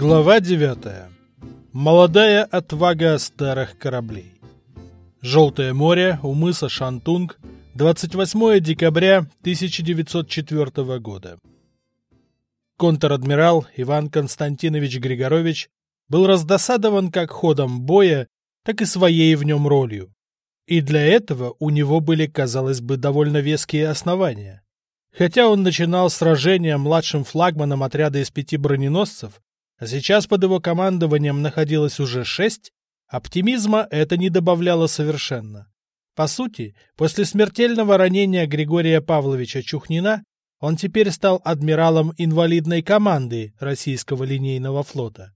Глава 9. Молодая отвага старых кораблей. Желтое море у мыса Шантунг, 28 декабря 1904 года. Контр-адмирал Иван Константинович Григорович был раздосадован как ходом боя, так и своей в нем ролью. И для этого у него были, казалось бы, довольно веские основания. Хотя он начинал сражение младшим флагманом отряда из пяти броненосцев, сейчас под его командованием находилось уже шесть, оптимизма это не добавляло совершенно. По сути, после смертельного ранения Григория Павловича Чухнина он теперь стал адмиралом инвалидной команды российского линейного флота.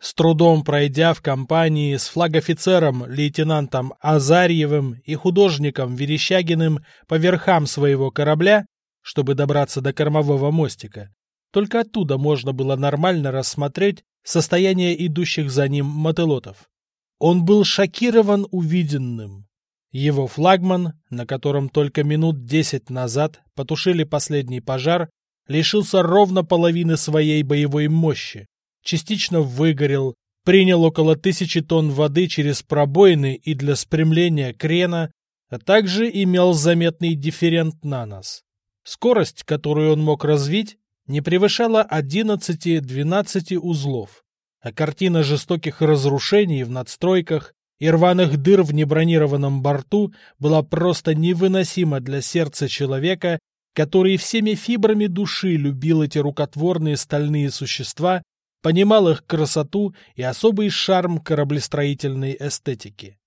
С трудом пройдя в компании с флагофицером лейтенантом Азарьевым и художником Верещагиным по верхам своего корабля, чтобы добраться до кормового мостика, только оттуда можно было нормально рассмотреть состояние идущих за ним мотылотов. Он был шокирован увиденным. Его флагман, на котором только минут десять назад потушили последний пожар, лишился ровно половины своей боевой мощи, частично выгорел, принял около тысячи тонн воды через пробоины и для спрямления крена, а также имел заметный дифферент на нос. Скорость, которую он мог развить, не превышала 11-12 узлов, а картина жестоких разрушений в надстройках и рваных дыр в небронированном борту была просто невыносима для сердца человека, который всеми фибрами души любил эти рукотворные стальные существа, понимал их красоту и особый шарм кораблестроительной эстетики.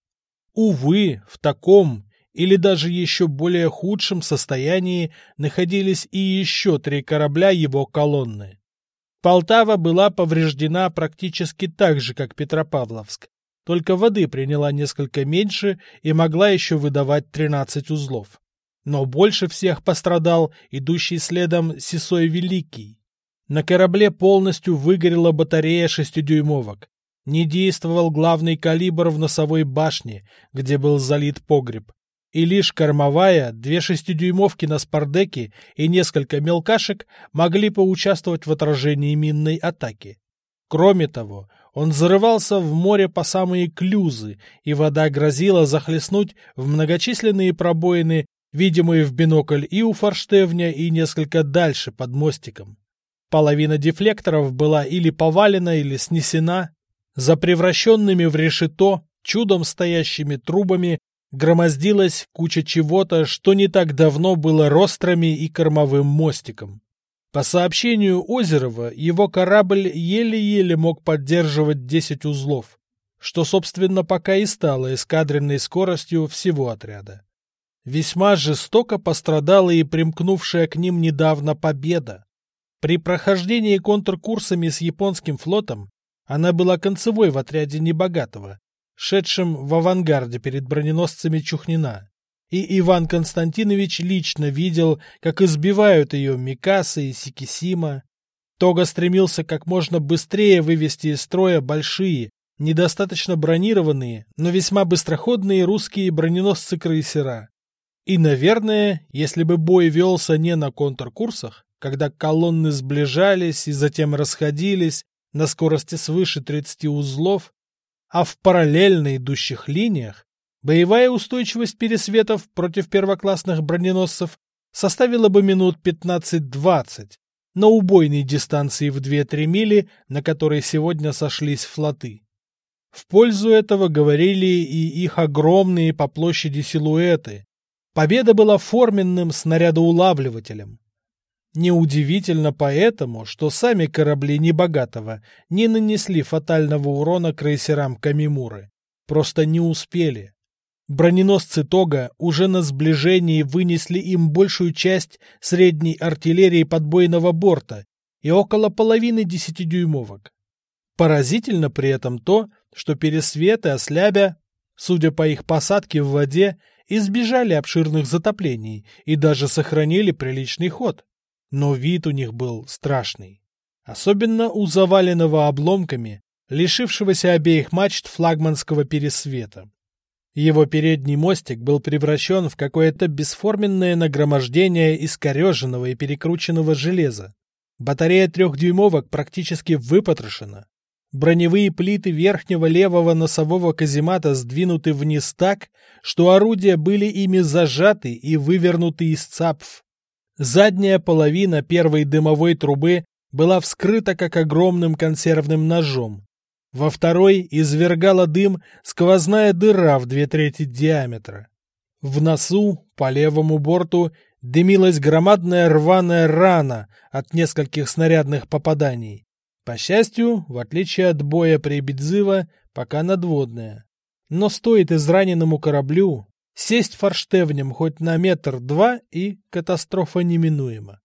Увы, в таком или даже еще более худшем состоянии находились и еще три корабля его колонны. Полтава была повреждена практически так же, как Петропавловск, только воды приняла несколько меньше и могла еще выдавать 13 узлов. Но больше всех пострадал идущий следом Сисой Великий. На корабле полностью выгорела батарея шестидюймовок. Не действовал главный калибр в носовой башне, где был залит погреб и лишь кормовая, две шестидюймовки на спардеке и несколько мелкашек могли поучаствовать в отражении минной атаки. Кроме того, он зарывался в море по самые клюзы, и вода грозила захлестнуть в многочисленные пробоины, видимые в бинокль и у форштевня, и несколько дальше под мостиком. Половина дефлекторов была или повалена, или снесена. За превращенными в решето, чудом стоящими трубами громоздилась куча чего-то, что не так давно было рострами и кормовым мостиком. По сообщению Озерова, его корабль еле-еле мог поддерживать 10 узлов, что, собственно, пока и стало эскадренной скоростью всего отряда. Весьма жестоко пострадала и примкнувшая к ним недавно победа. При прохождении контркурсами с японским флотом она была концевой в отряде Небогатого, шедшим в авангарде перед броненосцами Чухнина. И Иван Константинович лично видел, как избивают ее Микаса и Сикисима. Тога стремился как можно быстрее вывести из строя большие, недостаточно бронированные, но весьма быстроходные русские броненосцы-крейсера. И, наверное, если бы бой велся не на контркурсах, когда колонны сближались и затем расходились на скорости свыше 30 узлов, а в параллельно идущих линиях боевая устойчивость пересветов против первоклассных броненосцев составила бы минут 15-20 на убойной дистанции в 2-3 мили, на которой сегодня сошлись флоты. В пользу этого говорили и их огромные по площади силуэты. Победа была форменным снарядоулавливателем. Неудивительно поэтому, что сами корабли Небогатого не нанесли фатального урона крейсерам Камимуры. Просто не успели. Броненосцы Тога уже на сближении вынесли им большую часть средней артиллерии подбойного борта и около половины десятидюймовок. Поразительно при этом то, что пересветы ослябя, судя по их посадке в воде, избежали обширных затоплений и даже сохранили приличный ход но вид у них был страшный. Особенно у заваленного обломками, лишившегося обеих мачт флагманского пересвета. Его передний мостик был превращен в какое-то бесформенное нагромождение искореженного и перекрученного железа. Батарея трехдюймовок практически выпотрошена. Броневые плиты верхнего левого носового каземата сдвинуты вниз так, что орудия были ими зажаты и вывернуты из цапф. Задняя половина первой дымовой трубы была вскрыта как огромным консервным ножом. Во второй извергала дым сквозная дыра в две трети диаметра. В носу, по левому борту, дымилась громадная рваная рана от нескольких снарядных попаданий. По счастью, в отличие от боя при Бедзыва, пока надводная. Но стоит израненному кораблю сесть форштевнем хоть на метр-два, и катастрофа неминуема.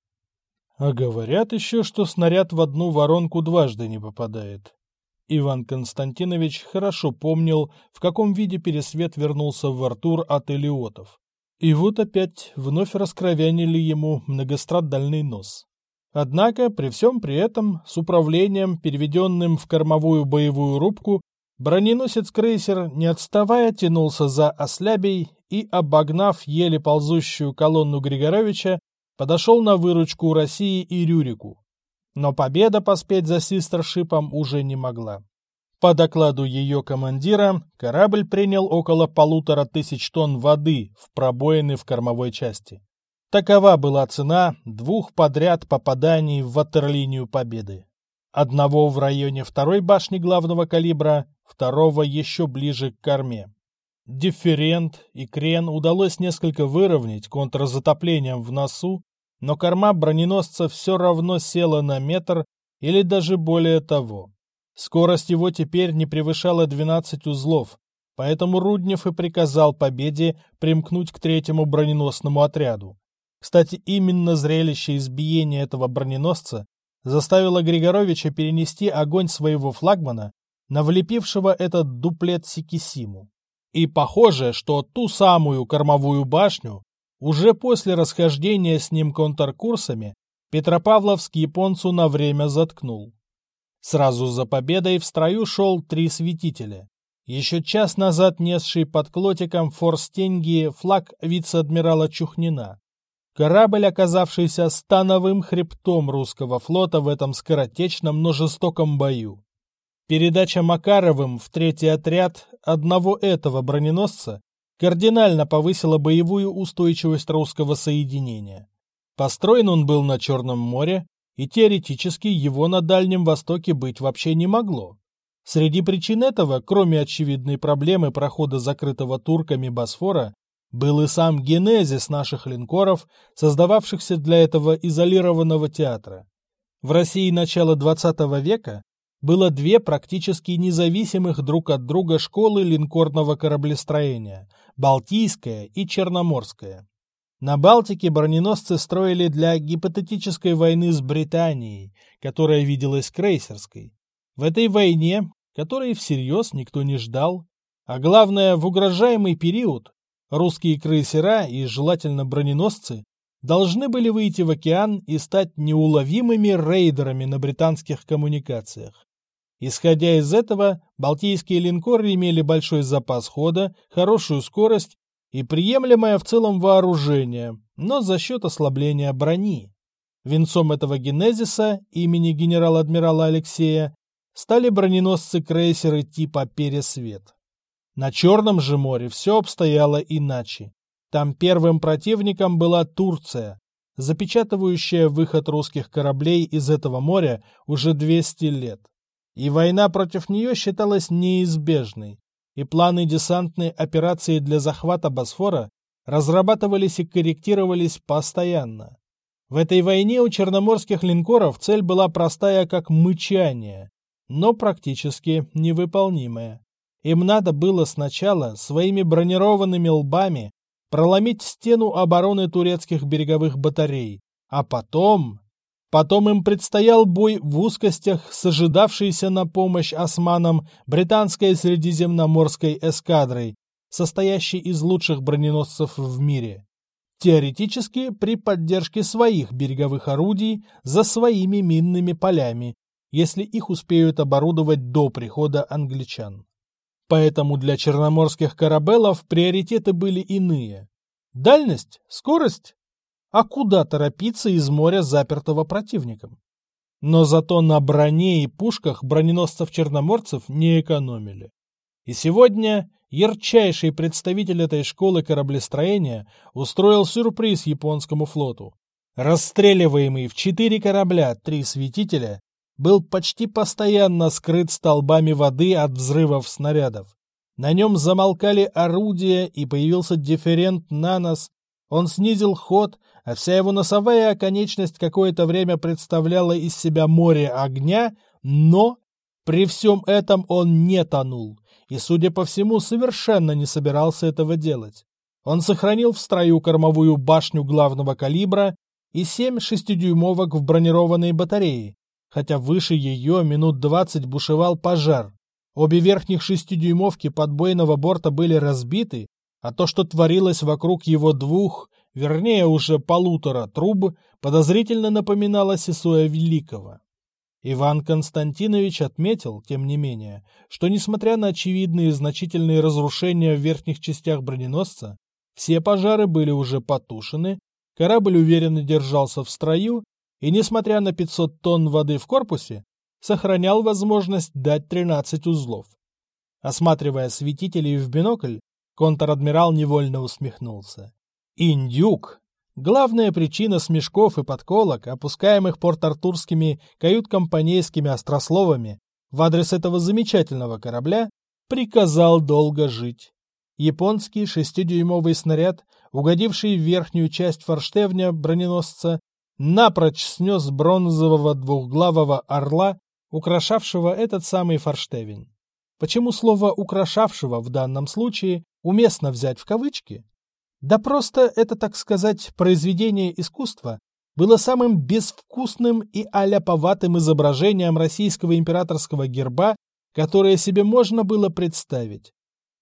А говорят еще, что снаряд в одну воронку дважды не попадает. Иван Константинович хорошо помнил, в каком виде Пересвет вернулся в Артур от Элиотов. И вот опять вновь раскровянили ему многострадальный нос. Однако, при всем при этом, с управлением, переведенным в кормовую боевую рубку, броненосец-крейсер, не отставая, тянулся за ослябей и, обогнав еле ползущую колонну Григоровича, подошел на выручку России и Рюрику. Но победа поспеть за систершипом уже не могла. По докладу ее командира, корабль принял около полутора тысяч тонн воды в пробоины в кормовой части. Такова была цена двух подряд попаданий в ватерлинию победы. Одного в районе второй башни главного калибра, второго еще ближе к корме. Дифферент и крен удалось несколько выровнять контрзатоплением в носу, но корма броненосца все равно села на метр или даже более того. Скорость его теперь не превышала 12 узлов, поэтому Руднев и приказал Победе примкнуть к третьему броненосному отряду. Кстати, именно зрелище избиения этого броненосца заставило Григоровича перенести огонь своего флагмана на влепившего этот дуплет Сикисиму. И похоже, что ту самую кормовую башню уже после расхождения с ним контркурсами Петропавловск японцу на время заткнул. Сразу за победой в строю шел три светителя. Еще час назад несший под клотиком форстеньги флаг вице-адмирала Чухнина. Корабль, оказавшийся становым хребтом русского флота в этом скоротечном, но жестоком бою. Передача Макаровым в третий отряд одного этого броненосца кардинально повысила боевую устойчивость русского соединения. Построен он был на Черном море, и теоретически его на Дальнем Востоке быть вообще не могло. Среди причин этого, кроме очевидной проблемы прохода закрытого турками Босфора, был и сам генезис наших линкоров, создававшихся для этого изолированного театра. В России начала XX века было две практически независимых друг от друга школы линкорного кораблестроения – Балтийская и Черноморская. На Балтике броненосцы строили для гипотетической войны с Британией, которая виделась крейсерской. В этой войне, которой всерьез никто не ждал, а главное, в угрожаемый период, Русские крейсера и, желательно, броненосцы должны были выйти в океан и стать неуловимыми рейдерами на британских коммуникациях. Исходя из этого, балтийские линкоры имели большой запас хода, хорошую скорость и приемлемое в целом вооружение, но за счет ослабления брони. Венцом этого генезиса имени генерала-адмирала Алексея стали броненосцы-крейсеры типа «Пересвет». На Черном же море все обстояло иначе. Там первым противником была Турция, запечатывающая выход русских кораблей из этого моря уже 200 лет. И война против нее считалась неизбежной, и планы десантной операции для захвата Босфора разрабатывались и корректировались постоянно. В этой войне у черноморских линкоров цель была простая как мычание, но практически невыполнимая. Им надо было сначала своими бронированными лбами проломить стену обороны турецких береговых батарей, а потом... Потом им предстоял бой в узкостях с ожидавшейся на помощь османам британской средиземноморской эскадрой, состоящей из лучших броненосцев в мире. Теоретически при поддержке своих береговых орудий за своими минными полями, если их успеют оборудовать до прихода англичан. Поэтому для черноморских корабелов приоритеты были иные. Дальность? Скорость? А куда торопиться из моря, запертого противником? Но зато на броне и пушках броненосцев-черноморцев не экономили. И сегодня ярчайший представитель этой школы кораблестроения устроил сюрприз японскому флоту. Расстреливаемый в четыре корабля три светителя был почти постоянно скрыт столбами воды от взрывов снарядов. На нем замолкали орудия и появился дифферент на нос. Он снизил ход, а вся его носовая оконечность какое-то время представляла из себя море огня, но при всем этом он не тонул и, судя по всему, совершенно не собирался этого делать. Он сохранил в строю кормовую башню главного калибра и семь шестидюймовок в бронированной батарее, хотя выше ее минут двадцать бушевал пожар. Обе верхних шестидюймовки подбойного борта были разбиты, а то, что творилось вокруг его двух, вернее уже полутора труб, подозрительно напоминало Сесуя Великого. Иван Константинович отметил, тем не менее, что, несмотря на очевидные значительные разрушения в верхних частях броненосца, все пожары были уже потушены, корабль уверенно держался в строю и, несмотря на 500 тонн воды в корпусе, сохранял возможность дать 13 узлов. Осматривая светителей в бинокль, контр-адмирал невольно усмехнулся. Индюк! Главная причина смешков и подколок, опускаемых порт-артурскими кают-компанейскими острословами в адрес этого замечательного корабля, приказал долго жить. Японский шестидюймовый снаряд, угодивший в верхнюю часть форштевня броненосца, напрочь снес бронзового двухглавого орла, украшавшего этот самый форштевень. Почему слово «украшавшего» в данном случае уместно взять в кавычки? Да просто это, так сказать, произведение искусства было самым безвкусным и аляповатым изображением российского императорского герба, которое себе можно было представить.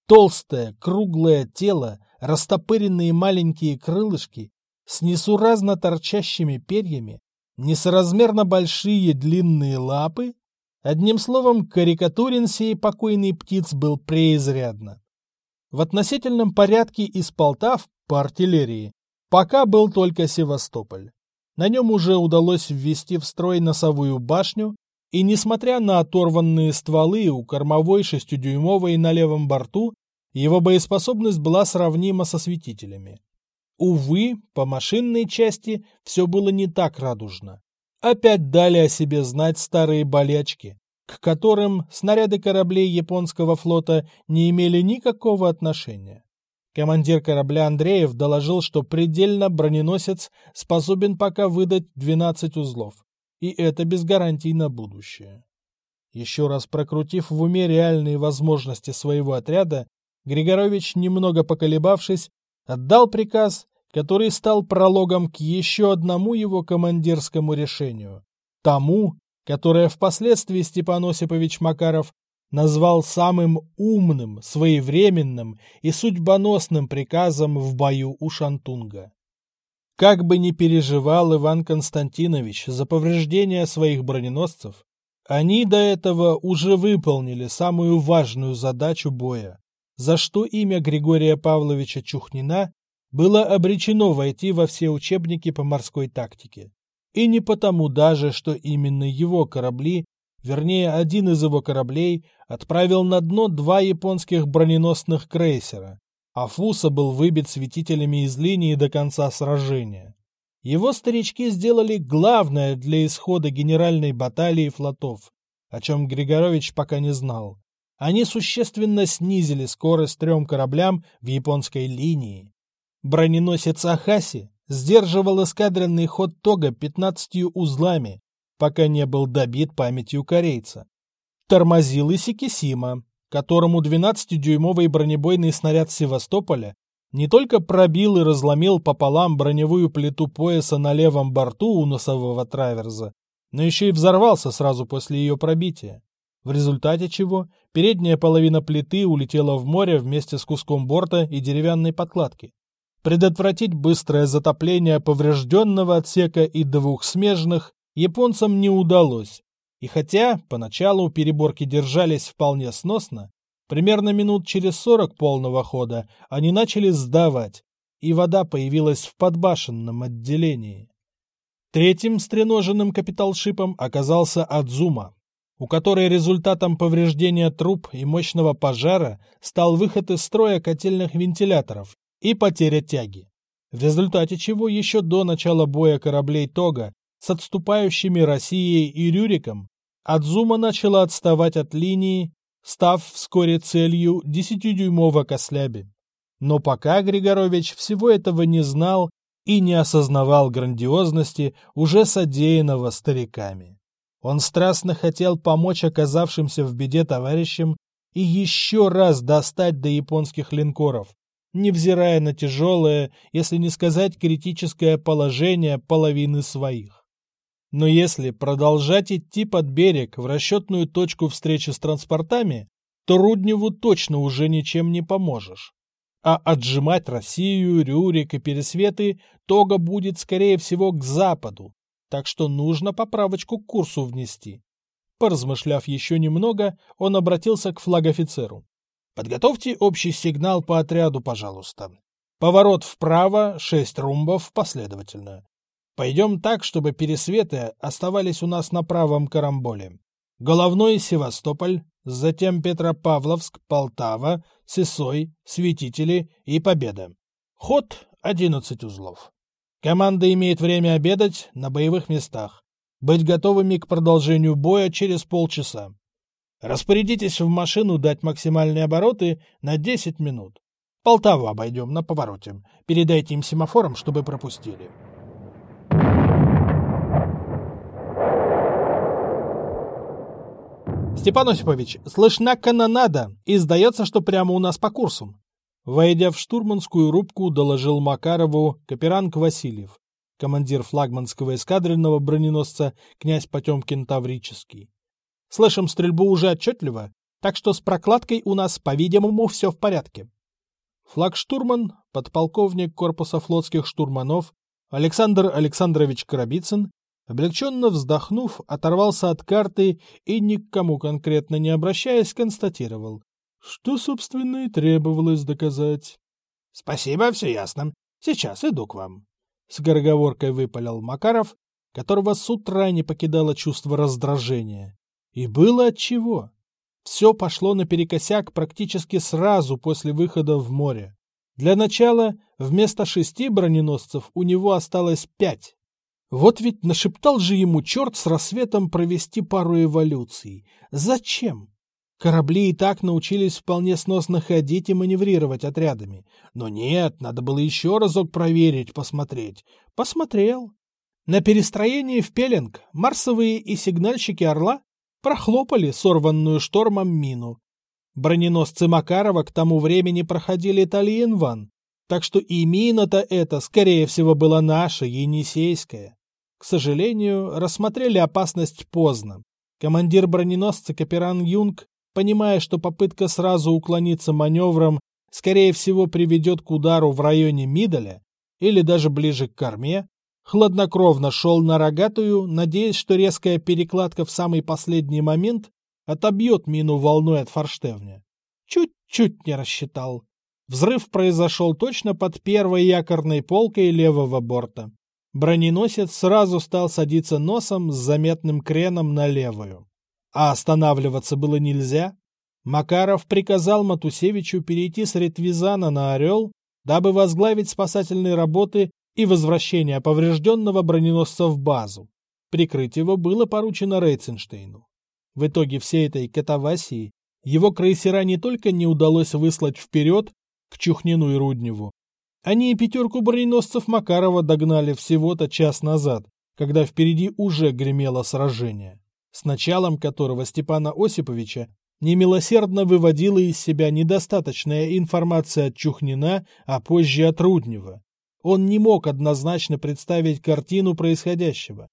Толстое, круглое тело, растопыренные маленькие крылышки, с несуразно торчащими перьями, несоразмерно большие длинные лапы. Одним словом, карикатурен сей покойный птиц был преизрядно. В относительном порядке из Полтав по артиллерии пока был только Севастополь. На нем уже удалось ввести в строй носовую башню, и, несмотря на оторванные стволы у кормовой шестидюймовой на левом борту, его боеспособность была сравнима со светителями. Увы, по машинной части все было не так радужно. Опять дали о себе знать старые болячки, к которым снаряды кораблей японского флота не имели никакого отношения. Командир корабля Андреев доложил, что предельно броненосец способен пока выдать 12 узлов, и это без гарантий на будущее. Еще раз прокрутив в уме реальные возможности своего отряда, Григорович, немного поколебавшись, отдал приказ, который стал прологом к еще одному его командирскому решению. Тому, которое впоследствии Степан Осипович Макаров назвал самым умным, своевременным и судьбоносным приказом в бою у Шантунга. Как бы ни переживал Иван Константинович за повреждения своих броненосцев, они до этого уже выполнили самую важную задачу боя за что имя Григория Павловича Чухнина было обречено войти во все учебники по морской тактике. И не потому даже, что именно его корабли, вернее один из его кораблей, отправил на дно два японских броненосных крейсера, а Фуса был выбит светителями из линии до конца сражения. Его старички сделали главное для исхода генеральной баталии флотов, о чем Григорович пока не знал они существенно снизили скорость трем кораблям в японской линии. Броненосец Ахаси сдерживал эскадренный ход Тога 15 узлами, пока не был добит памятью корейца. Тормозил и Сикисима, которому 12-дюймовый бронебойный снаряд Севастополя не только пробил и разломил пополам броневую плиту пояса на левом борту у носового траверза, но еще и взорвался сразу после ее пробития в результате чего передняя половина плиты улетела в море вместе с куском борта и деревянной подкладки. Предотвратить быстрое затопление поврежденного отсека и двух смежных японцам не удалось. И хотя поначалу переборки держались вполне сносно, примерно минут через сорок полного хода они начали сдавать, и вода появилась в подбашенном отделении. Третьим стреноженным капиталшипом оказался Адзума, у которой результатом повреждения труб и мощного пожара стал выход из строя котельных вентиляторов и потеря тяги, в результате чего еще до начала боя кораблей Тога с отступающими Россией и Рюриком Адзума начала отставать от линии, став вскоре целью десятидюймового косляби. Но пока Григорович всего этого не знал и не осознавал грандиозности уже содеянного стариками. Он страстно хотел помочь оказавшимся в беде товарищам и еще раз достать до японских линкоров, невзирая на тяжелое, если не сказать критическое положение половины своих. Но если продолжать идти под берег в расчетную точку встречи с транспортами, то Рудневу точно уже ничем не поможешь. А отжимать Россию, Рюрик и Пересветы Тога будет, скорее всего, к западу, так что нужно поправочку к курсу внести. Поразмышляв еще немного, он обратился к флагофицеру. «Подготовьте общий сигнал по отряду, пожалуйста. Поворот вправо, шесть румбов последовательно. Пойдем так, чтобы пересветы оставались у нас на правом карамболе. Головной Севастополь, затем Петропавловск, Полтава, Сысой, Светители и Победа. Ход 11 узлов. Команда имеет время обедать на боевых местах. Быть готовыми к продолжению боя через полчаса. Распорядитесь в машину дать максимальные обороты на 10 минут. Полтаву обойдем на повороте. Передайте им семафором, чтобы пропустили. Степан Осипович, слышна канонада, и сдается, что прямо у нас по курсу. Войдя в штурманскую рубку, доложил Макарову Каперанг Васильев, командир флагманского эскадренного броненосца князь Потемкин Таврический. Слышим стрельбу уже отчетливо, так что с прокладкой у нас, по-видимому, все в порядке. Флагштурман, подполковник корпуса флотских штурманов Александр Александрович Коробицын Облегченно вздохнув, оторвался от карты и, никому конкретно не обращаясь, констатировал, что, собственно, и требовалось доказать. — Спасибо, все ясно. Сейчас иду к вам. С гороговоркой выпалил Макаров, которого с утра не покидало чувство раздражения. И было отчего. Все пошло наперекосяк практически сразу после выхода в море. Для начала вместо шести броненосцев у него осталось пять. Вот ведь нашептал же ему черт с рассветом провести пару эволюций. Зачем? Корабли и так научились вполне сносно ходить и маневрировать отрядами. Но нет, надо было еще разок проверить, посмотреть. Посмотрел. На перестроении в пеленг марсовые и сигнальщики «Орла» прохлопали сорванную штормом мину. Броненосцы Макарова к тому времени проходили Тальинван, так что и мина-то эта, скорее всего, была наша, енисейская к сожалению, рассмотрели опасность поздно. Командир броненосца Каперан Юнг, понимая, что попытка сразу уклониться маневром скорее всего приведет к удару в районе Мидаля или даже ближе к корме, хладнокровно шел на рогатую, надеясь, что резкая перекладка в самый последний момент отобьет мину волной от форштевня. Чуть-чуть не рассчитал. Взрыв произошел точно под первой якорной полкой левого борта. Броненосец сразу стал садиться носом с заметным креном на левую. А останавливаться было нельзя. Макаров приказал Матусевичу перейти с Ретвизана на «Орел», дабы возглавить спасательные работы и возвращение поврежденного броненосца в базу. Прикрыть его было поручено Рейценштейну. В итоге всей этой катавасии его крейсера не только не удалось выслать вперед к Чухнину и Рудневу, они и пятерку броненосцев Макарова догнали всего-то час назад, когда впереди уже гремело сражение, с началом которого Степана Осиповича немилосердно выводила из себя недостаточная информация от Чухнина, а позже от Руднева. Он не мог однозначно представить картину происходящего.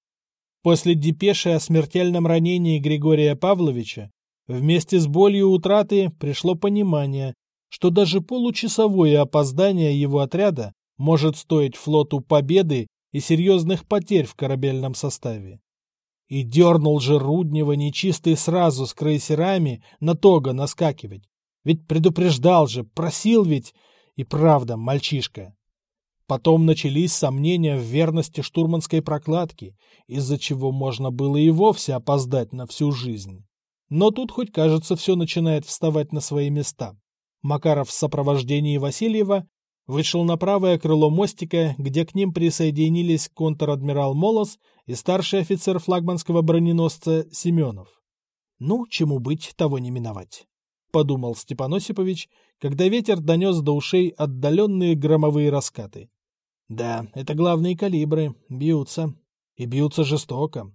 После депеши о смертельном ранении Григория Павловича вместе с болью утраты пришло понимание, что даже получасовое опоздание его отряда может стоить флоту победы и серьезных потерь в корабельном составе. И дернул же Руднева нечистый сразу с крейсерами на тога наскакивать. Ведь предупреждал же, просил ведь, и правда, мальчишка. Потом начались сомнения в верности штурманской прокладки, из-за чего можно было и вовсе опоздать на всю жизнь. Но тут хоть кажется все начинает вставать на свои места. Макаров в сопровождении Васильева вышел на правое крыло мостика, где к ним присоединились контр-адмирал Молос и старший офицер флагманского броненосца Семенов. «Ну, чему быть, того не миновать», — подумал Степан Осипович, когда ветер донес до ушей отдаленные громовые раскаты. «Да, это главные калибры, бьются. И бьются жестоко.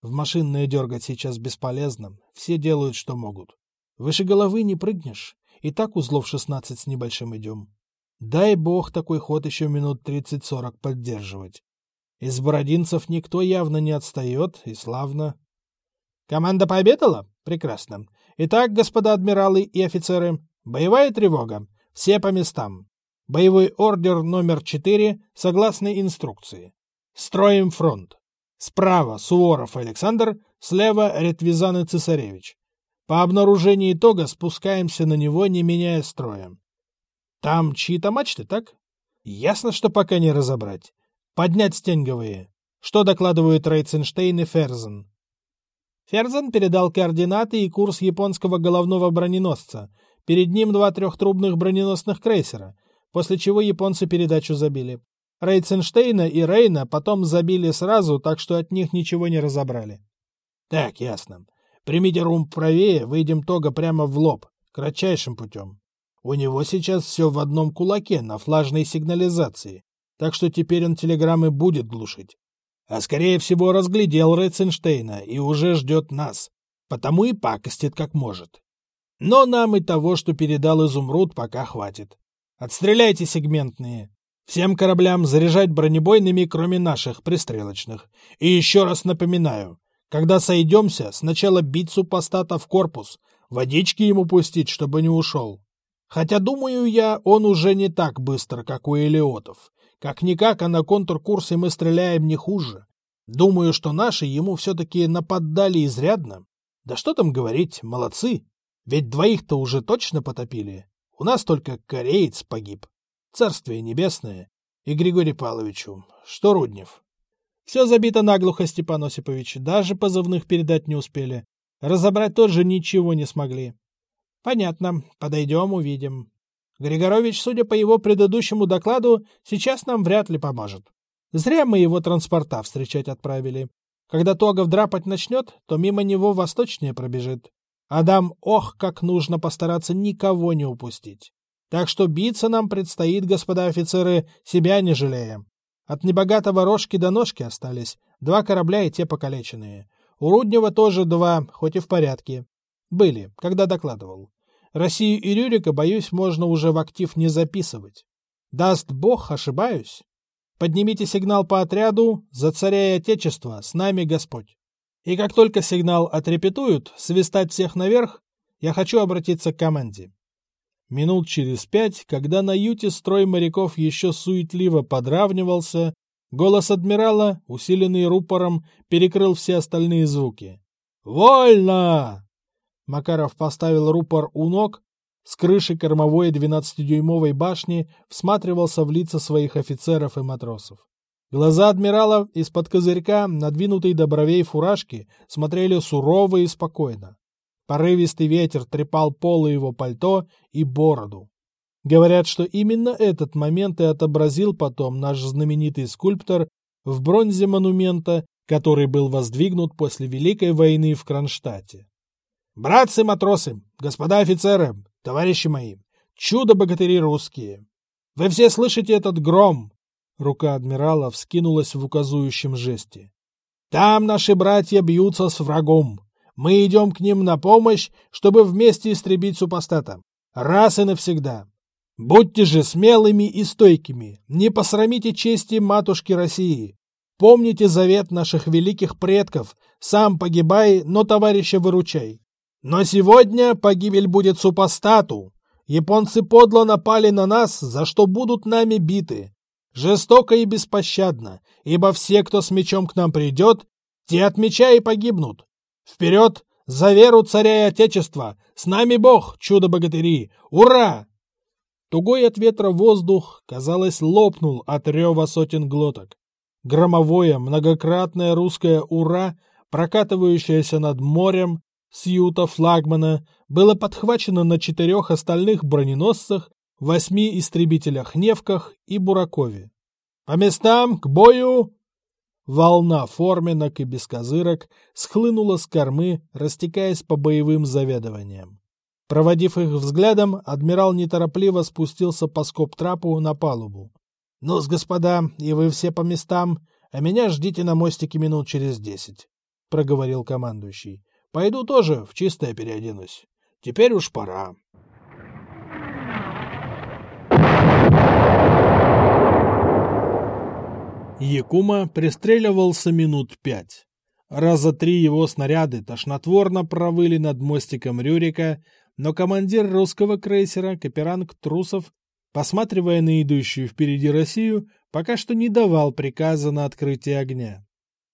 В машинное дергать сейчас бесполезно, все делают, что могут. Выше головы не прыгнешь, и так узлов шестнадцать с небольшим идем. Дай бог такой ход еще минут тридцать-сорок поддерживать. Из бородинцев никто явно не отстает, и славно. Команда пообедала? Прекрасно. Итак, господа адмиралы и офицеры, боевая тревога. Все по местам. Боевой ордер номер четыре, согласно инструкции. Строим фронт. Справа Суворов Александр, слева Ретвизан и Цесаревич. По обнаружении итога спускаемся на него, не меняя строя. Там чьи-то мачты, так? Ясно, что пока не разобрать. Поднять стенговые. Что докладывают Рейценштейн и Ферзен? Ферзен передал координаты и курс японского головного броненосца. Перед ним два трехтрубных броненосных крейсера, после чего японцы передачу забили. Рейценштейна и Рейна потом забили сразу, так что от них ничего не разобрали. Так, ясно. Примите рум правее, выйдем тога прямо в лоб, кратчайшим путем. У него сейчас все в одном кулаке на флажной сигнализации, так что теперь он телеграммы будет глушить. А скорее всего разглядел Рейценштейна и уже ждет нас, потому и пакостит как может. Но нам и того, что передал Изумруд, пока хватит. Отстреляйте сегментные. Всем кораблям заряжать бронебойными, кроме наших пристрелочных. И еще раз напоминаю, когда сойдемся, сначала бить супостата в корпус, водички ему пустить, чтобы не ушел. Хотя, думаю я, он уже не так быстро, как у элиотов. Как-никак, а на контркурсе мы стреляем не хуже. Думаю, что наши ему все-таки нападали изрядно. Да что там говорить, молодцы. Ведь двоих-то уже точно потопили. У нас только кореец погиб. Царствие небесное. И Григорий Павловичу. Что Руднев? Все забито наглухо, Степан Осипович. Даже позывных передать не успели. Разобрать тоже ничего не смогли. Понятно. Подойдем, увидим. Григорович, судя по его предыдущему докладу, сейчас нам вряд ли поможет. Зря мы его транспорта встречать отправили. Когда Тогов драпать начнет, то мимо него восточнее пробежит. Адам, ох, как нужно постараться никого не упустить. Так что биться нам предстоит, господа офицеры, себя не жалея. От небогатого рожки до ножки остались, два корабля и те покалеченные. У Руднева тоже два, хоть и в порядке. Были, когда докладывал. Россию и Рюрика, боюсь, можно уже в актив не записывать. Даст бог, ошибаюсь. Поднимите сигнал по отряду «За царя и отечество, с нами Господь». И как только сигнал отрепетуют, свистать всех наверх, я хочу обратиться к команде. Минут через пять, когда на юте строй моряков еще суетливо подравнивался, голос адмирала, усиленный рупором, перекрыл все остальные звуки. «Вольно!» Макаров поставил рупор у ног, с крыши кормовой двенадцатидюймовой башни всматривался в лица своих офицеров и матросов. Глаза адмирала из-под козырька, надвинутой до бровей фуражки, смотрели сурово и спокойно. Порывистый ветер трепал полы его пальто и бороду. Говорят, что именно этот момент и отобразил потом наш знаменитый скульптор в бронзе монумента, который был воздвигнут после Великой войны в Кронштадте. Братцы-матросы, господа офицеры, товарищи мои, чудо-богатыри русские! Вы все слышите этот гром? Рука адмирала вскинулась в указующем жесте. Там наши братья бьются с врагом. Мы идем к ним на помощь, чтобы вместе истребить супостата. Раз и навсегда. Будьте же смелыми и стойкими, не посрамите чести матушки России. Помните завет наших великих предков, сам погибай, но товарища выручай. Но сегодня погибель будет супостату. Японцы подло напали на нас, за что будут нами биты. Жестоко и беспощадно, ибо все, кто с мечом к нам придет, те от меча и погибнут. Вперед, за веру царя и отечества! С нами Бог, чудо-богатыри! Ура! Тугой от ветра воздух, казалось, лопнул от рева сотен глоток. Громовое, многократное русское «Ура», прокатывающееся над морем, с юта флагмана, было подхвачено на четырех остальных броненосцах, восьми истребителях Невках и Буракове. «По местам, к бою!» Волна форменок и бескозырок схлынула с кормы, растекаясь по боевым заведованиям. Проводив их взглядом, адмирал неторопливо спустился по скоб-трапу на палубу. ну господа, и вы все по местам, а меня ждите на мостике минут через десять», — проговорил командующий. «Пойду тоже в чистое переоденусь. Теперь уж пора». Якума пристреливался минут пять. Раза три его снаряды тошнотворно провыли над мостиком Рюрика, но командир русского крейсера Каперанг Трусов, посматривая на идущую впереди Россию, пока что не давал приказа на открытие огня.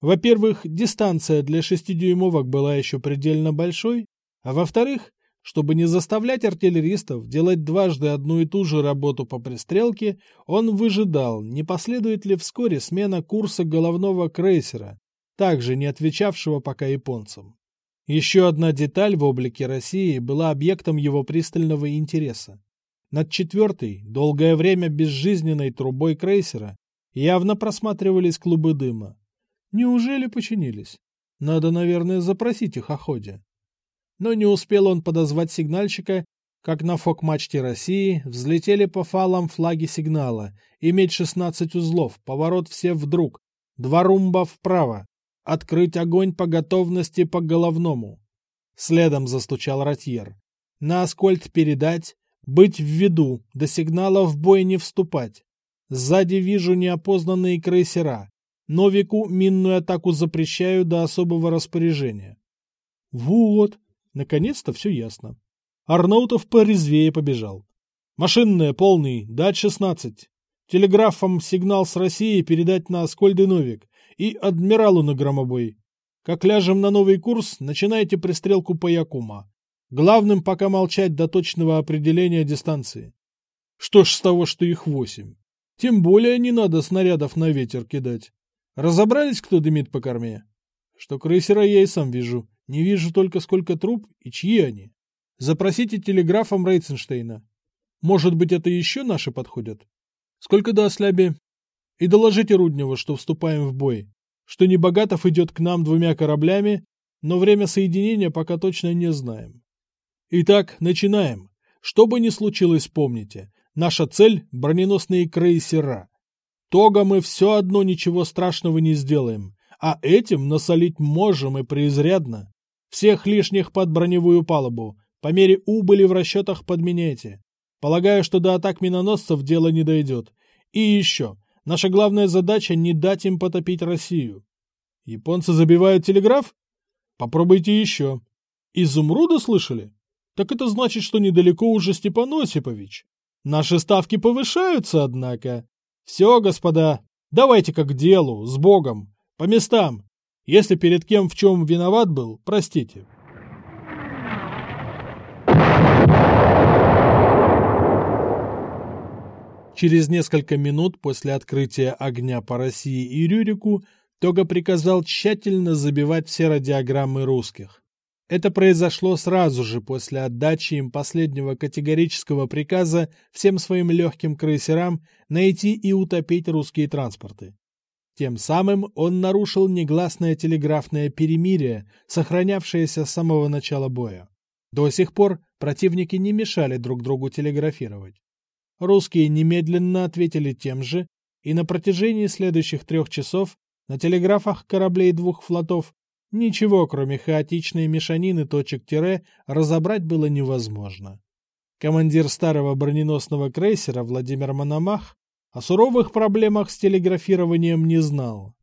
Во-первых, дистанция для шестидюймовок была еще предельно большой, а во-вторых, чтобы не заставлять артиллеристов делать дважды одну и ту же работу по пристрелке, он выжидал, не последует ли вскоре смена курса головного крейсера, также не отвечавшего пока японцам. Еще одна деталь в облике России была объектом его пристального интереса. Над четвертой, долгое время безжизненной трубой крейсера явно просматривались клубы дыма. Неужели починились? Надо, наверное, запросить их о ходе но не успел он подозвать сигнальщика, как на фок-мачте России взлетели по фалам флаги сигнала, иметь 16 узлов, поворот все вдруг, два румба вправо, открыть огонь по готовности по головному. Следом застучал ротьер. На аскольд передать, быть в виду, до сигнала в бой не вступать. Сзади вижу неопознанные крейсера. Новику минную атаку запрещаю до особого распоряжения. Вот, Наконец-то все ясно. Арнаутов порезвее побежал. Машинная, полный, дать 16. Телеграфом сигнал с России передать на Аскольд и Новик и адмиралу на громобой. Как ляжем на новый курс, начинайте пристрелку по Якума. Главным пока молчать до точного определения дистанции. Что ж с того, что их восемь? Тем более не надо снарядов на ветер кидать. Разобрались, кто дымит по корме? Что крейсера я и сам вижу. Не вижу только, сколько труп и чьи они. Запросите телеграфом Рейценштейна. Может быть, это еще наши подходят? Сколько до осляби? И доложите Рудневу, что вступаем в бой. Что Небогатов идет к нам двумя кораблями, но время соединения пока точно не знаем. Итак, начинаем. Что бы ни случилось, помните. Наша цель – броненосные крейсера. Тога мы все одно ничего страшного не сделаем, а этим насолить можем и преизрядно. Всех лишних под броневую палубу. По мере убыли в расчетах подменяйте. Полагаю, что до атак миноносцев дело не дойдет. И еще. Наша главная задача не дать им потопить Россию. Японцы забивают телеграф? Попробуйте еще. Изумруда слышали? Так это значит, что недалеко уже Степан Осипович. Наши ставки повышаются, однако. Все, господа, давайте как к делу, с Богом. По местам. Если перед кем в чем виноват был, простите. Через несколько минут после открытия огня по России и Рюрику Тога приказал тщательно забивать все радиограммы русских. Это произошло сразу же после отдачи им последнего категорического приказа всем своим легким крейсерам найти и утопить русские транспорты. Тем самым он нарушил негласное телеграфное перемирие, сохранявшееся с самого начала боя. До сих пор противники не мешали друг другу телеграфировать. Русские немедленно ответили тем же, и на протяжении следующих трех часов на телеграфах кораблей двух флотов ничего, кроме хаотичной мешанины точек тире, разобрать было невозможно. Командир старого броненосного крейсера Владимир Мономах о суровых проблемах с телеграфированием не знал.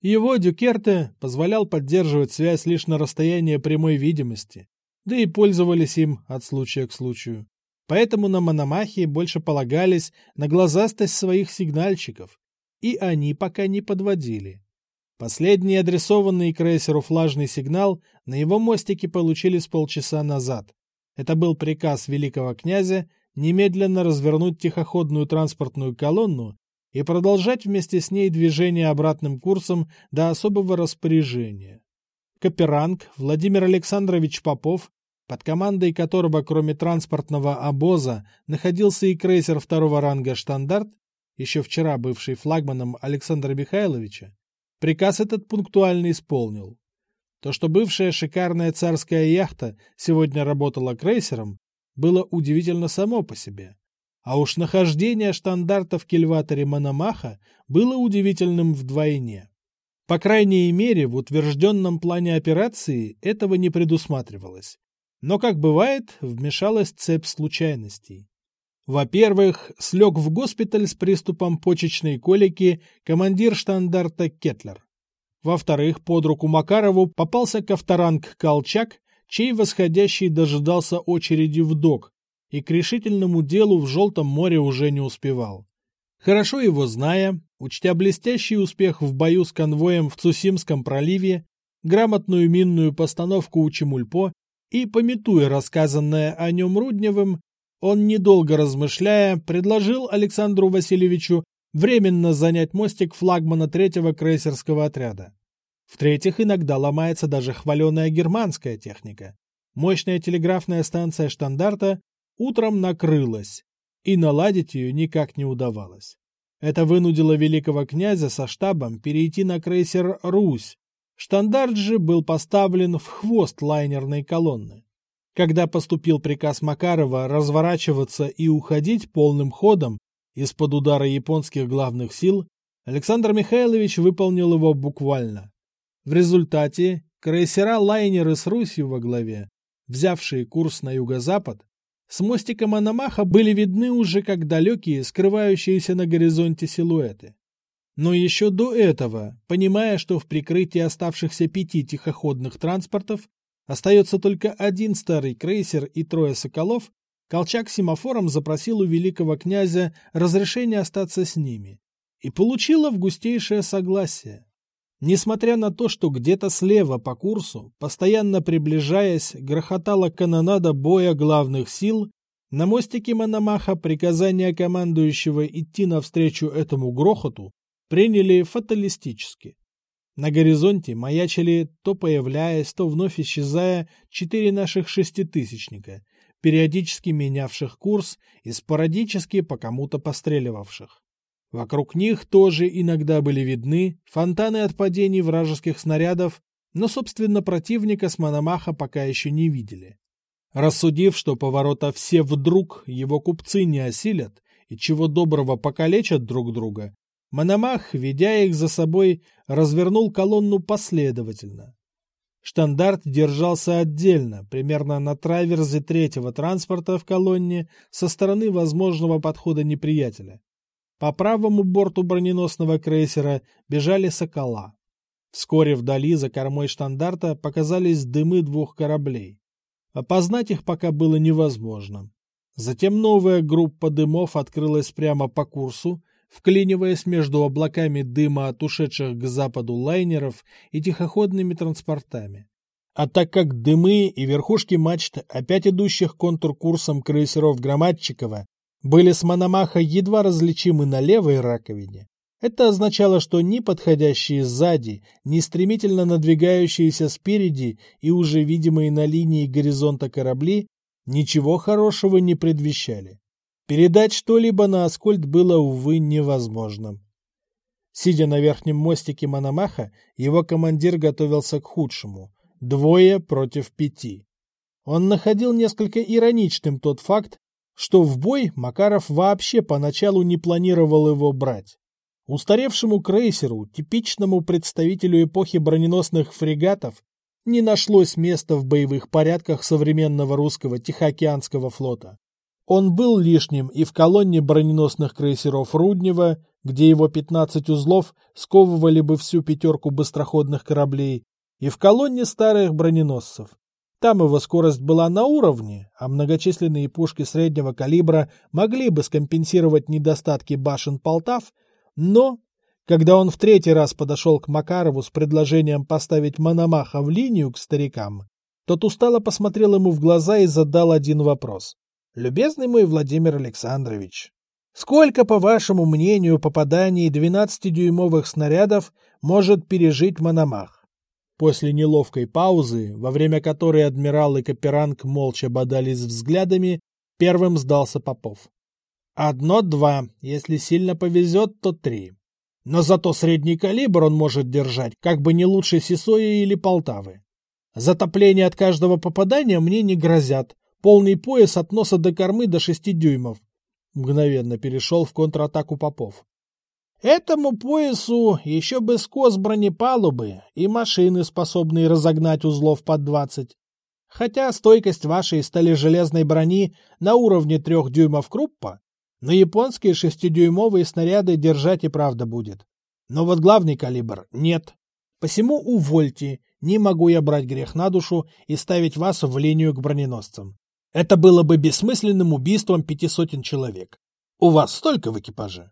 Его Дюкерте позволял поддерживать связь лишь на расстоянии прямой видимости, да и пользовались им от случая к случаю. Поэтому на Мономахе больше полагались на глазастость своих сигнальщиков, и они пока не подводили. Последний адресованный крейсеру флажный сигнал на его мостике получили с полчаса назад. Это был приказ великого князя немедленно развернуть тихоходную транспортную колонну и продолжать вместе с ней движение обратным курсом до особого распоряжения. Каперанг Владимир Александрович Попов, под командой которого кроме транспортного обоза находился и крейсер второго ранга «Штандарт», еще вчера бывший флагманом Александра Михайловича, приказ этот пунктуально исполнил. То, что бывшая шикарная царская яхта сегодня работала крейсером, было удивительно само по себе. А уж нахождение штандарта в кильваторе Мономаха было удивительным вдвойне. По крайней мере, в утвержденном плане операции этого не предусматривалось. Но, как бывает, вмешалась цепь случайностей. Во-первых, слег в госпиталь с приступом почечной колики командир штандарта Кетлер. Во-вторых, под руку Макарову попался Ковторанг Колчак, чей восходящий дожидался очереди в док, и к решительному делу в Желтом море уже не успевал. Хорошо его зная, учтя блестящий успех в бою с конвоем в Цусимском проливе, грамотную минную постановку у Чемульпо и, пометуя рассказанное о нем Рудневым, он, недолго размышляя, предложил Александру Васильевичу временно занять мостик флагмана третьего крейсерского отряда. В-третьих, иногда ломается даже хваленая германская техника. Мощная телеграфная станция штандарта утром накрылась, и наладить ее никак не удавалось. Это вынудило великого князя со штабом перейти на крейсер «Русь». Штандарт же был поставлен в хвост лайнерной колонны. Когда поступил приказ Макарова разворачиваться и уходить полным ходом из-под удара японских главных сил, Александр Михайлович выполнил его буквально. В результате крейсера-лайнеры с Русью во главе, взявшие курс на юго-запад, с мостика Мономаха были видны уже как далекие, скрывающиеся на горизонте силуэты. Но еще до этого, понимая, что в прикрытии оставшихся пяти тихоходных транспортов Остается только один старый крейсер и трое соколов. Колчак семафором запросил у великого князя разрешение остаться с ними. И получил августейшее согласие. Несмотря на то, что где-то слева по курсу, постоянно приближаясь, грохотала канонада боя главных сил, на мостике Мономаха приказание командующего идти навстречу этому грохоту приняли фаталистически. На горизонте маячили, то появляясь, то вновь исчезая, четыре наших шеститысячника, периодически менявших курс и спорадически по кому-то постреливавших. Вокруг них тоже иногда были видны фонтаны от падений вражеских снарядов, но, собственно, противника с Мономаха пока еще не видели. Рассудив, что поворота все вдруг его купцы не осилят и чего доброго покалечат друг друга, Мономах, ведя их за собой, развернул колонну последовательно. Штандарт держался отдельно, примерно на траверзе третьего транспорта в колонне со стороны возможного подхода неприятеля. По правому борту броненосного крейсера бежали «Сокола». Вскоре вдали за кормой штандарта показались дымы двух кораблей. Опознать их пока было невозможно. Затем новая группа дымов открылась прямо по курсу, вклиниваясь между облаками дыма от ушедших к западу лайнеров и тихоходными транспортами. А так как дымы и верхушки мачт опять идущих контур-курсом крейсеров Громадчикова были с Мономаха едва различимы на левой раковине, это означало, что ни подходящие сзади, ни стремительно надвигающиеся спереди и уже видимые на линии горизонта корабли ничего хорошего не предвещали. Передать что-либо на Аскольд было, увы, невозможно. Сидя на верхнем мостике Мономаха, его командир готовился к худшему. Двое против пяти. Он находил несколько ироничным тот факт, что в бой Макаров вообще поначалу не планировал его брать. Устаревшему крейсеру, типичному представителю эпохи броненосных фрегатов, не нашлось места в боевых порядках современного русского Тихоокеанского флота. Он был лишним и в колонне броненосных крейсеров Руднева, где его 15 узлов сковывали бы всю пятерку быстроходных кораблей, и в колонне старых броненосцев. Там его скорость была на уровне, а многочисленные пушки среднего калибра могли бы скомпенсировать недостатки башен Полтав, но, когда он в третий раз подошел к Макарову с предложением поставить Мономаха в линию к старикам, тот устало посмотрел ему в глаза и задал один вопрос. Любезный мой Владимир Александрович, сколько, по вашему мнению, попаданий 12-дюймовых снарядов может пережить Мономах? После неловкой паузы, во время которой адмирал и Каперанг молча бодались взглядами, первым сдался Попов. Одно-два, если сильно повезет, то три. Но зато средний калибр он может держать, как бы не лучше Сисоя или Полтавы. Затопление от каждого попадания мне не грозят. Полный пояс от носа до кормы до шести дюймов. Мгновенно перешел в контратаку Попов. Этому поясу еще бы скос бронепалубы и машины, способные разогнать узлов под двадцать. Хотя стойкость вашей стали-железной брони на уровне трех дюймов круппа, но японские шестидюймовые снаряды держать и правда будет. Но вот главный калибр нет. Посему увольте, не могу я брать грех на душу и ставить вас в линию к броненосцам. Это было бы бессмысленным убийством пяти сотен человек. У вас столько в экипаже.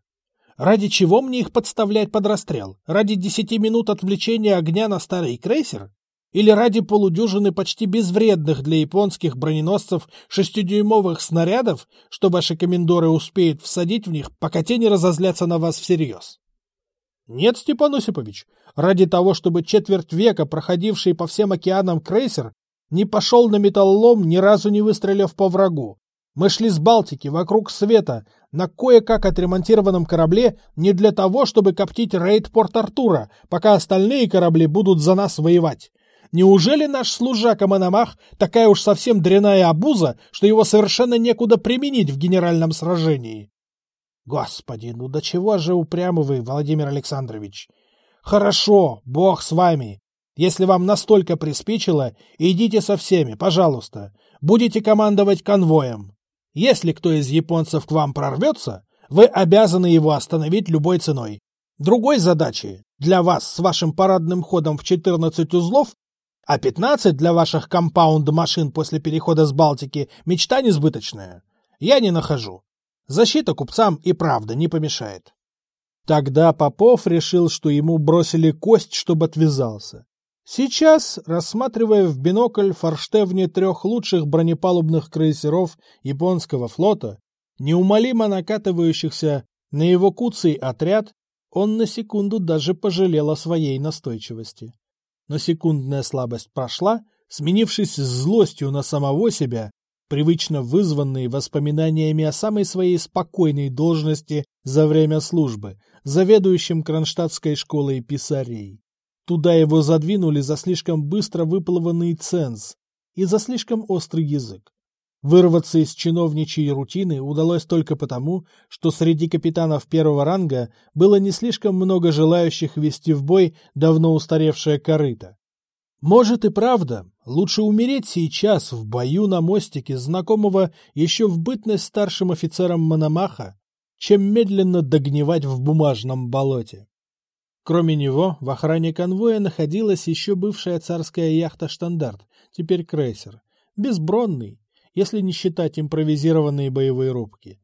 Ради чего мне их подставлять под расстрел? Ради десяти минут отвлечения огня на старый крейсер? Или ради полудюжины почти безвредных для японских броненосцев шестидюймовых снарядов, что ваши комендоры успеют всадить в них, пока те не разозлятся на вас всерьез? Нет, Степан Осипович, ради того, чтобы четверть века проходивший по всем океанам крейсер не пошел на металлолом, ни разу не выстрелив по врагу, мы шли с Балтики вокруг света на кое-как отремонтированном корабле не для того, чтобы коптить рейд Порт-Артура, пока остальные корабли будут за нас воевать. Неужели наш служака Мономах такая уж совсем дряная обуза, что его совершенно некуда применить в генеральном сражении? Господи, ну до чего же упрямы вы, Владимир Александрович? Хорошо, бог с вами. Если вам настолько приспичило, идите со всеми, пожалуйста. Будете командовать конвоем. Если кто из японцев к вам прорвется, вы обязаны его остановить любой ценой. Другой задачи для вас с вашим парадным ходом в 14 узлов, а 15 для ваших компаунд-машин после перехода с Балтики мечта несбыточная, я не нахожу. Защита купцам и правда не помешает. Тогда Попов решил, что ему бросили кость, чтобы отвязался. Сейчас, рассматривая в бинокль форштевни трех лучших бронепалубных крейсеров японского флота, неумолимо накатывающихся на куцый отряд, он на секунду даже пожалел о своей настойчивости. Но секундная слабость прошла, сменившись злостью на самого себя, привычно вызванной воспоминаниями о самой своей спокойной должности за время службы, заведующим Кронштадтской школой писарей. Туда его задвинули за слишком быстро выплыванный ценз и за слишком острый язык. Вырваться из чиновничьей рутины удалось только потому, что среди капитанов первого ранга было не слишком много желающих вести в бой давно устаревшее корыто. Может и правда, лучше умереть сейчас в бою на мостике знакомого еще в бытность старшим офицером Мономаха, чем медленно догнивать в бумажном болоте. Кроме него, в охране конвоя находилась еще бывшая царская яхта «Штандарт», теперь крейсер, безбронный, если не считать импровизированные боевые рубки.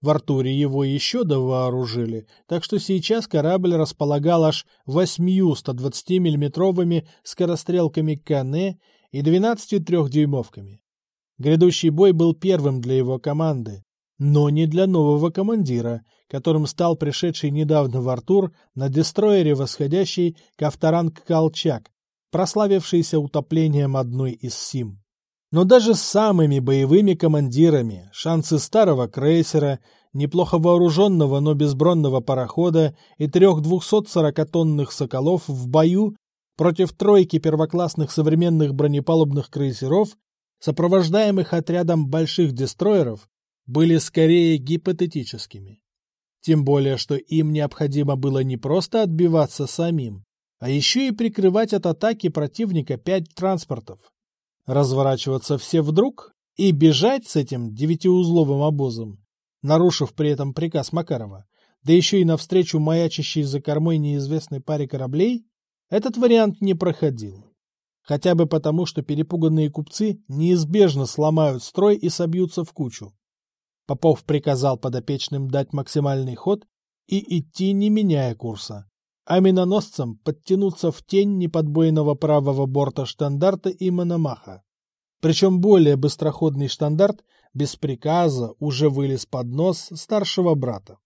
В Артуре его еще довооружили, так что сейчас корабль располагал аж восьмью 120 миллиметровыми скорострелками Кане и 12 трехдюймовками. Грядущий бой был первым для его команды, но не для нового командира, которым стал пришедший недавно в Артур на дестроере восходящий Кавторанг Колчак, прославившийся утоплением одной из Сим. Но даже с самыми боевыми командирами шансы старого крейсера, неплохо вооруженного, но безбронного парохода и трех 240-тонных «Соколов» в бою против тройки первоклассных современных бронепалубных крейсеров, сопровождаемых отрядом больших дестроеров, были скорее гипотетическими. Тем более, что им необходимо было не просто отбиваться самим, а еще и прикрывать от атаки противника пять транспортов. Разворачиваться все вдруг и бежать с этим девятиузловым обозом, нарушив при этом приказ Макарова, да еще и навстречу маячащей за кормой неизвестной паре кораблей, этот вариант не проходил. Хотя бы потому, что перепуганные купцы неизбежно сломают строй и собьются в кучу. Попов приказал подопечным дать максимальный ход и идти, не меняя курса, а миноносцам подтянуться в тень неподбойного правого борта штандарта и Мономаха. Причем более быстроходный штандарт без приказа уже вылез под нос старшего брата.